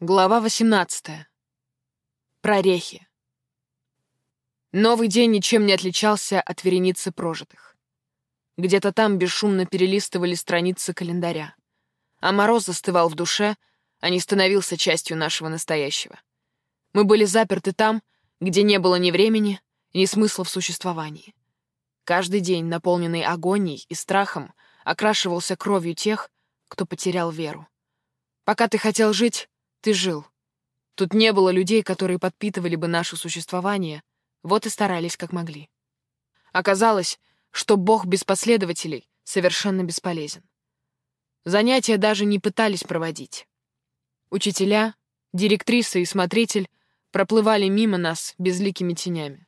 Глава 18. Прорехи. Новый день ничем не отличался от вереницы прожитых. Где-то там бесшумно перелистывали страницы календаря. А мороз застывал в душе, а не становился частью нашего настоящего. Мы были заперты там, где не было ни времени, ни смысла в существовании. Каждый день, наполненный агонией и страхом, окрашивался кровью тех, кто потерял веру. Пока ты хотел жить, ты жил. Тут не было людей, которые подпитывали бы наше существование, вот и старались как могли. Оказалось, что Бог без последователей совершенно бесполезен. Занятия даже не пытались проводить. Учителя, директриса и смотритель проплывали мимо нас безликими тенями.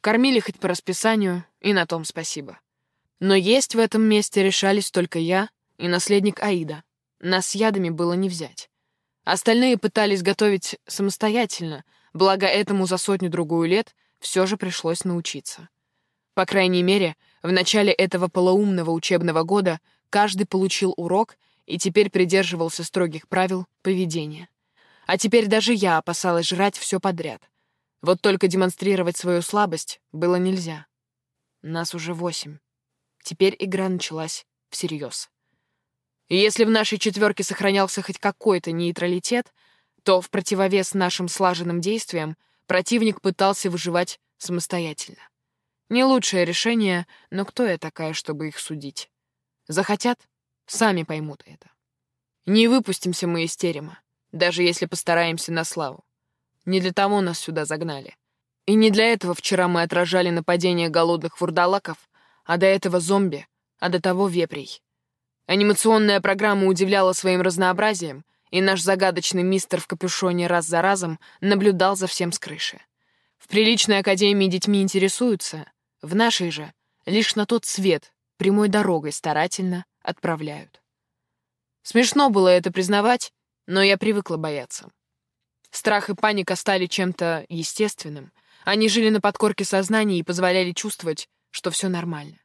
Кормили хоть по расписанию, и на том спасибо. Но есть в этом месте решались только я и наследник Аида. Нас ядами было не взять. Остальные пытались готовить самостоятельно, благо этому за сотню-другую лет все же пришлось научиться. По крайней мере, в начале этого полоумного учебного года каждый получил урок и теперь придерживался строгих правил поведения. А теперь даже я опасалась жрать все подряд. Вот только демонстрировать свою слабость было нельзя. Нас уже восемь. Теперь игра началась всерьез. И если в нашей четверке сохранялся хоть какой-то нейтралитет, то в противовес нашим слаженным действиям противник пытался выживать самостоятельно. Не лучшее решение, но кто я такая, чтобы их судить? Захотят — сами поймут это. Не выпустимся мы из терема, даже если постараемся на славу. Не для того нас сюда загнали. И не для этого вчера мы отражали нападение голодных вурдалаков, а до этого зомби, а до того вепрей. Анимационная программа удивляла своим разнообразием, и наш загадочный мистер в капюшоне раз за разом наблюдал за всем с крыши. В приличной академии детьми интересуются, в нашей же лишь на тот свет прямой дорогой старательно отправляют. Смешно было это признавать, но я привыкла бояться. Страх и паника стали чем-то естественным. Они жили на подкорке сознания и позволяли чувствовать, что все нормально.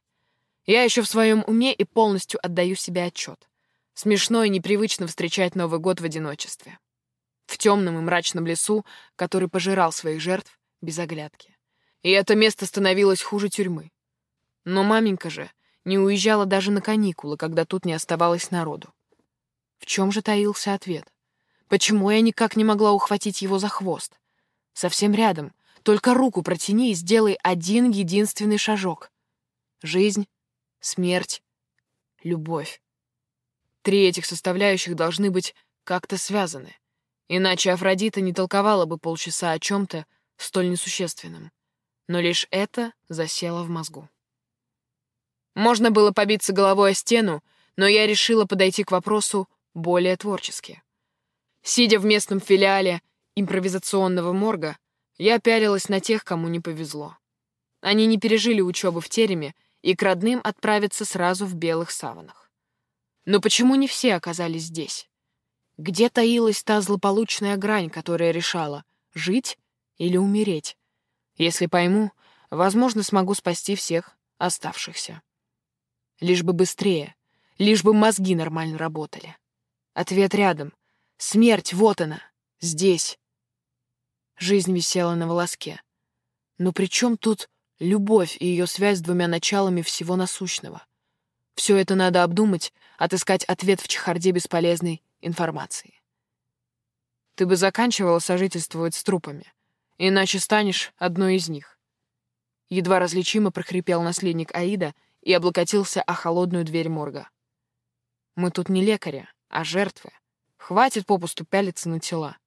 Я еще в своем уме и полностью отдаю себе отчет. Смешно и непривычно встречать Новый год в одиночестве. В темном и мрачном лесу, который пожирал своих жертв без оглядки. И это место становилось хуже тюрьмы. Но маменька же не уезжала даже на каникулы, когда тут не оставалось народу. В чем же таился ответ? Почему я никак не могла ухватить его за хвост? Совсем рядом. Только руку протяни и сделай один единственный шажок. Жизнь смерть, любовь. Три этих составляющих должны быть как-то связаны. Иначе Афродита не толковала бы полчаса о чем-то столь несущественном. Но лишь это засело в мозгу. Можно было побиться головой о стену, но я решила подойти к вопросу более творчески. Сидя в местном филиале импровизационного морга, я пялилась на тех, кому не повезло. Они не пережили учебы в тереме и к родным отправиться сразу в белых саванах. Но почему не все оказались здесь? Где таилась та злополучная грань, которая решала, жить или умереть? Если пойму, возможно, смогу спасти всех оставшихся. Лишь бы быстрее, лишь бы мозги нормально работали. Ответ рядом. Смерть, вот она, здесь. Жизнь висела на волоске. Но при чем тут любовь и ее связь с двумя началами всего насущного. Все это надо обдумать, отыскать ответ в чехарде бесполезной информации. Ты бы заканчивала сожительствовать с трупами, иначе станешь одной из них. Едва различимо прохрипел наследник Аида и облокотился о холодную дверь морга. Мы тут не лекари, а жертвы. Хватит попусту пялиться на тела.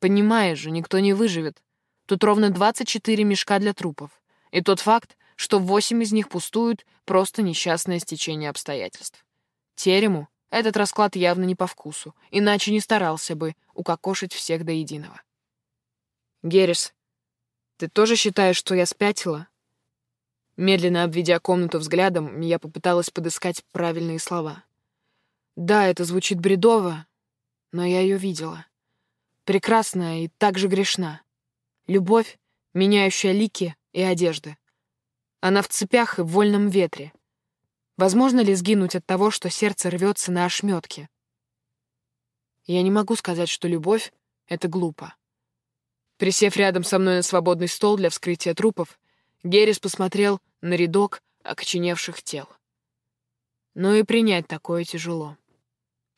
Понимаешь же, никто не выживет. Тут ровно 24 мешка для трупов. И тот факт, что восемь из них пустуют, просто несчастное стечение обстоятельств. Терему этот расклад явно не по вкусу, иначе не старался бы укокошить всех до единого. «Геррис, ты тоже считаешь, что я спятила?» Медленно обведя комнату взглядом, я попыталась подыскать правильные слова. Да, это звучит бредово, но я ее видела. Прекрасная и также грешна. Любовь, меняющая лики, и одежды. Она в цепях и в вольном ветре. Возможно ли сгинуть от того, что сердце рвется на ошметке? Я не могу сказать, что любовь Это глупо. Присев рядом со мной на свободный стол для вскрытия трупов, Геррис посмотрел на рядок окоченевших тел. Но и принять такое тяжело.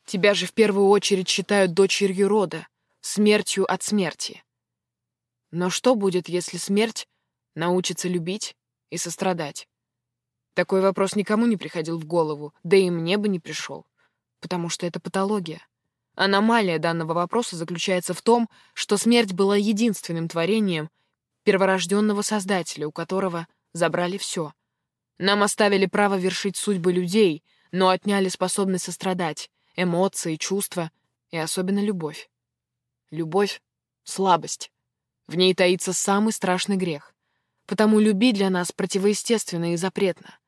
Тебя же в первую очередь считают дочерью рода, смертью от смерти. Но что будет, если смерть научится любить и сострадать? Такой вопрос никому не приходил в голову, да и мне бы не пришел, потому что это патология. Аномалия данного вопроса заключается в том, что смерть была единственным творением перворожденного Создателя, у которого забрали все. Нам оставили право вершить судьбы людей, но отняли способность сострадать, эмоции, чувства и особенно любовь. Любовь — слабость. В ней таится самый страшный грех. Потому любить для нас противоестественно и запретно.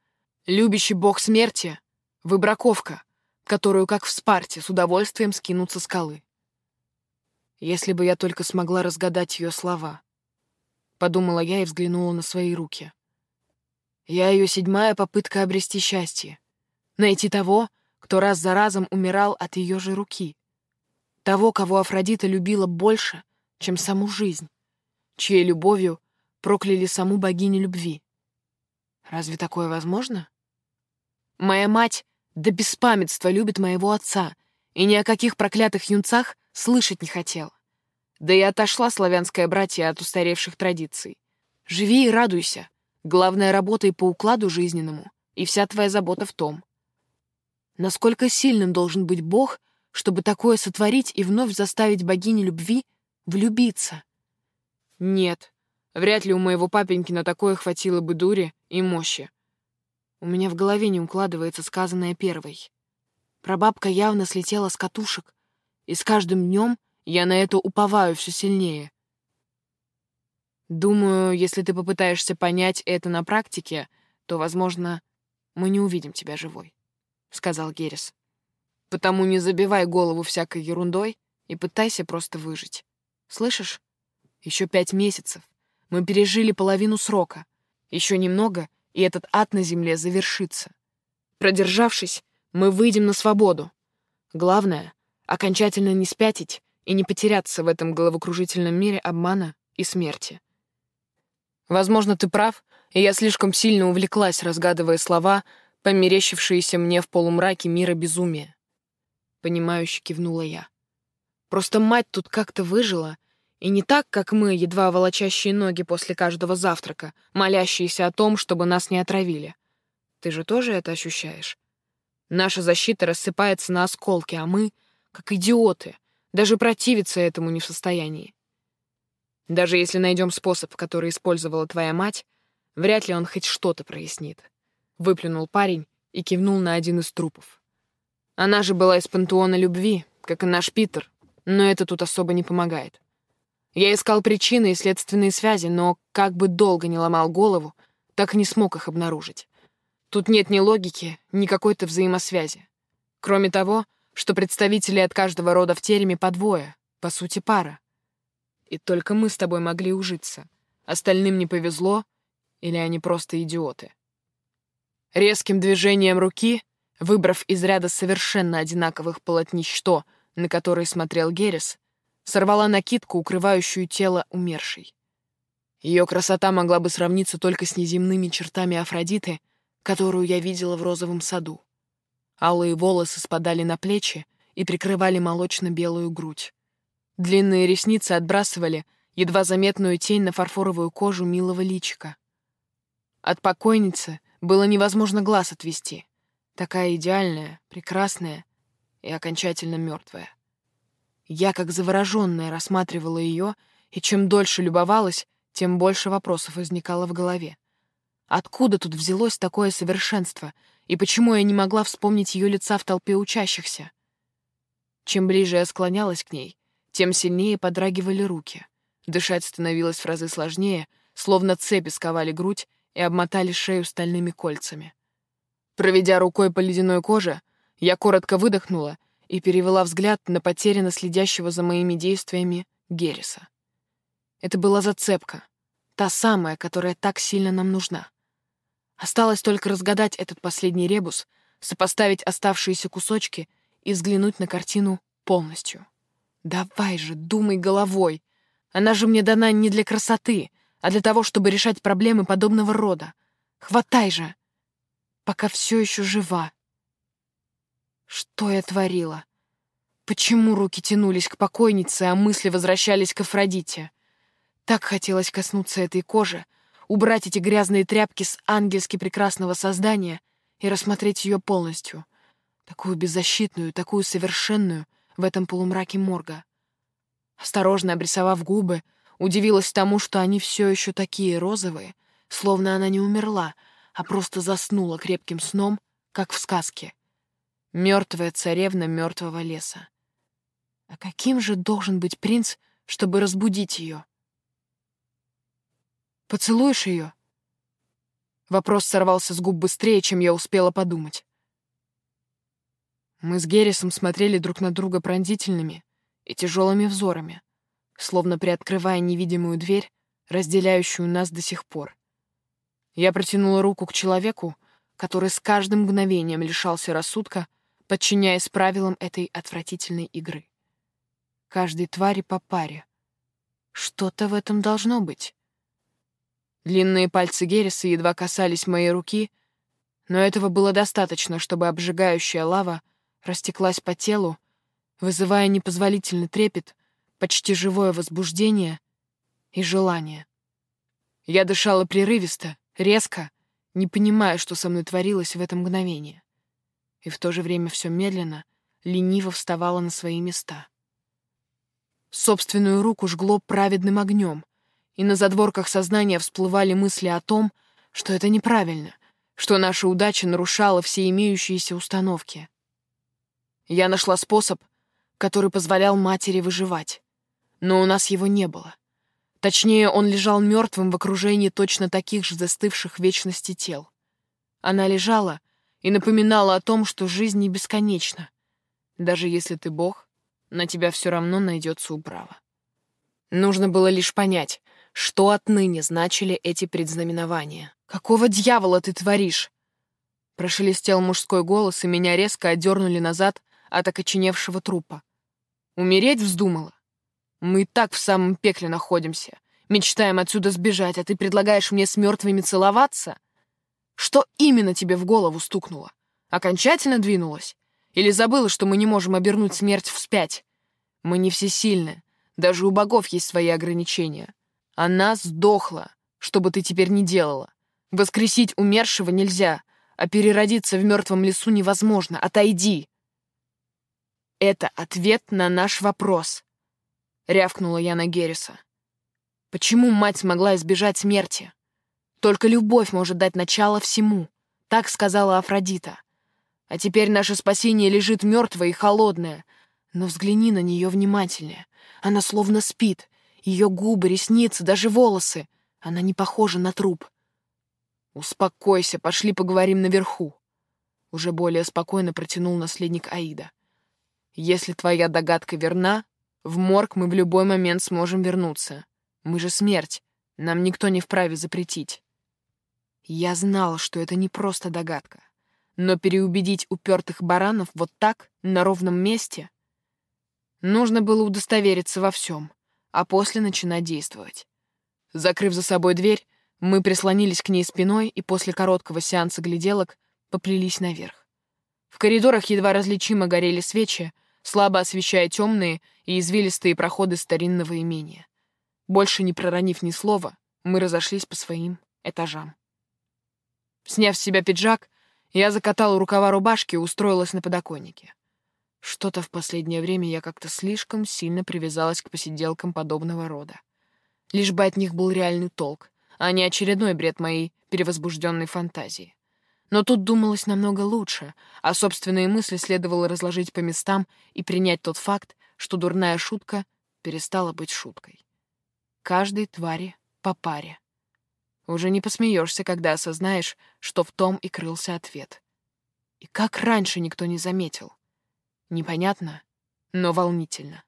Любящий бог смерти — выбраковка, которую, как в Спарте, с удовольствием скинут со скалы. Если бы я только смогла разгадать ее слова. Подумала я и взглянула на свои руки. Я ее седьмая попытка обрести счастье. Найти того, кто раз за разом умирал от ее же руки. Того, кого Афродита любила больше, чем саму жизнь чьей любовью прокляли саму богиню любви. Разве такое возможно? Моя мать до беспамятства любит моего отца и ни о каких проклятых юнцах слышать не хотела. Да и отошла славянская братья от устаревших традиций. Живи и радуйся. Главная работа и по укладу жизненному, и вся твоя забота в том. Насколько сильным должен быть Бог, чтобы такое сотворить и вновь заставить богиню любви влюбиться? Нет, вряд ли у моего папеньки на такое хватило бы дури и мощи. У меня в голове не укладывается сказанное первой. Прабабка явно слетела с катушек, и с каждым днем я на это уповаю все сильнее. Думаю, если ты попытаешься понять это на практике, то, возможно, мы не увидим тебя живой, — сказал Геррис. Потому не забивай голову всякой ерундой и пытайся просто выжить. Слышишь? Еще пять месяцев. Мы пережили половину срока. Еще немного, и этот ад на земле завершится. Продержавшись, мы выйдем на свободу. Главное — окончательно не спятить и не потеряться в этом головокружительном мире обмана и смерти. Возможно, ты прав, и я слишком сильно увлеклась, разгадывая слова, померещившиеся мне в полумраке мира безумия. Понимающе кивнула я. Просто мать тут как-то выжила — и не так, как мы, едва волочащие ноги после каждого завтрака, молящиеся о том, чтобы нас не отравили. Ты же тоже это ощущаешь? Наша защита рассыпается на осколки, а мы, как идиоты, даже противиться этому не в состоянии. Даже если найдем способ, который использовала твоя мать, вряд ли он хоть что-то прояснит. Выплюнул парень и кивнул на один из трупов. Она же была из пантеона любви, как и наш Питер, но это тут особо не помогает. Я искал причины и следственные связи, но как бы долго не ломал голову, так и не смог их обнаружить. Тут нет ни логики, ни какой-то взаимосвязи. Кроме того, что представители от каждого рода в тереме по двое, по сути, пара. И только мы с тобой могли ужиться. Остальным не повезло, или они просто идиоты. Резким движением руки, выбрав из ряда совершенно одинаковых полотнищ то, на которые смотрел Геррис, сорвала накидку, укрывающую тело умершей. Ее красота могла бы сравниться только с неземными чертами Афродиты, которую я видела в розовом саду. Алые волосы спадали на плечи и прикрывали молочно-белую грудь. Длинные ресницы отбрасывали едва заметную тень на фарфоровую кожу милого личика. От покойницы было невозможно глаз отвести. Такая идеальная, прекрасная и окончательно мертвая. Я, как завороженная, рассматривала ее, и чем дольше любовалась, тем больше вопросов возникало в голове. Откуда тут взялось такое совершенство, и почему я не могла вспомнить ее лица в толпе учащихся? Чем ближе я склонялась к ней, тем сильнее подрагивали руки. Дышать становилось в разы сложнее, словно цепи сковали грудь и обмотали шею стальными кольцами. Проведя рукой по ледяной коже, я коротко выдохнула и перевела взгляд на потерянно следящего за моими действиями Герриса. Это была зацепка, та самая, которая так сильно нам нужна. Осталось только разгадать этот последний ребус, сопоставить оставшиеся кусочки и взглянуть на картину полностью. Давай же, думай головой. Она же мне дана не для красоты, а для того, чтобы решать проблемы подобного рода. Хватай же, пока все еще жива. Что я творила? Почему руки тянулись к покойнице, а мысли возвращались к Афродите? Так хотелось коснуться этой кожи, убрать эти грязные тряпки с ангельски прекрасного создания и рассмотреть ее полностью. Такую беззащитную, такую совершенную в этом полумраке морга. Осторожно обрисовав губы, удивилась тому, что они все еще такие розовые, словно она не умерла, а просто заснула крепким сном, как в сказке. Мертвая царевна мертвого леса. А каким же должен быть принц, чтобы разбудить ее? Поцелуешь ее? Вопрос сорвался с губ быстрее, чем я успела подумать. Мы с Геррисом смотрели друг на друга пронзительными и тяжелыми взорами, словно приоткрывая невидимую дверь, разделяющую нас до сих пор. Я протянула руку к человеку, который с каждым мгновением лишался рассудка, подчиняясь правилам этой отвратительной игры. Каждой твари по паре. Что-то в этом должно быть. Длинные пальцы Герриса едва касались моей руки, но этого было достаточно, чтобы обжигающая лава растеклась по телу, вызывая непозволительный трепет, почти живое возбуждение и желание. Я дышала прерывисто, резко, не понимая, что со мной творилось в это мгновение. И в то же время все медленно, лениво вставала на свои места. Собственную руку жгло праведным огнем, и на задворках сознания всплывали мысли о том, что это неправильно, что наша удача нарушала все имеющиеся установки. Я нашла способ, который позволял матери выживать. Но у нас его не было. Точнее, он лежал мертвым в окружении точно таких же застывших вечности тел. Она лежала и напоминала о том, что жизнь не бесконечна. Даже если ты бог, на тебя все равно найдется управа. Нужно было лишь понять, что отныне значили эти предзнаменования. «Какого дьявола ты творишь?» Прошелестел мужской голос, и меня резко отдернули назад от окоченевшего трупа. Умереть вздумала? Мы и так в самом пекле находимся. Мечтаем отсюда сбежать, а ты предлагаешь мне с мертвыми целоваться? Что именно тебе в голову стукнуло? Окончательно двинулась? Или забыла, что мы не можем обернуть смерть вспять? Мы не всесильны. Даже у богов есть свои ограничения. Она сдохла, что бы ты теперь ни делала. Воскресить умершего нельзя, а переродиться в мертвом лесу невозможно. Отойди. «Это ответ на наш вопрос», — рявкнула я на Герриса. «Почему мать смогла избежать смерти? Только любовь может дать начало всему», — так сказала Афродита. «А теперь наше спасение лежит мертвое и холодное. Но взгляни на нее внимательнее. Она словно спит. Ее губы, ресницы, даже волосы. Она не похожа на труп». «Успокойся, пошли поговорим наверху», — уже более спокойно протянул наследник Аида. Если твоя догадка верна, в морг мы в любой момент сможем вернуться. Мы же смерть. Нам никто не вправе запретить. Я знала, что это не просто догадка. Но переубедить упертых баранов вот так, на ровном месте... Нужно было удостовериться во всем, а после начинать действовать. Закрыв за собой дверь, мы прислонились к ней спиной и после короткого сеанса гляделок поплелись наверх. В коридорах едва различимо горели свечи, слабо освещая темные и извилистые проходы старинного имения. Больше не проронив ни слова, мы разошлись по своим этажам. Сняв с себя пиджак, я закатала рукава рубашки и устроилась на подоконнике. Что-то в последнее время я как-то слишком сильно привязалась к посиделкам подобного рода. Лишь бы от них был реальный толк, а не очередной бред моей перевозбужденной фантазии. Но тут думалось намного лучше, а собственные мысли следовало разложить по местам и принять тот факт, что дурная шутка перестала быть шуткой. Каждой твари по паре. Уже не посмеешься, когда осознаешь, что в том и крылся ответ. И как раньше никто не заметил. Непонятно, но волнительно.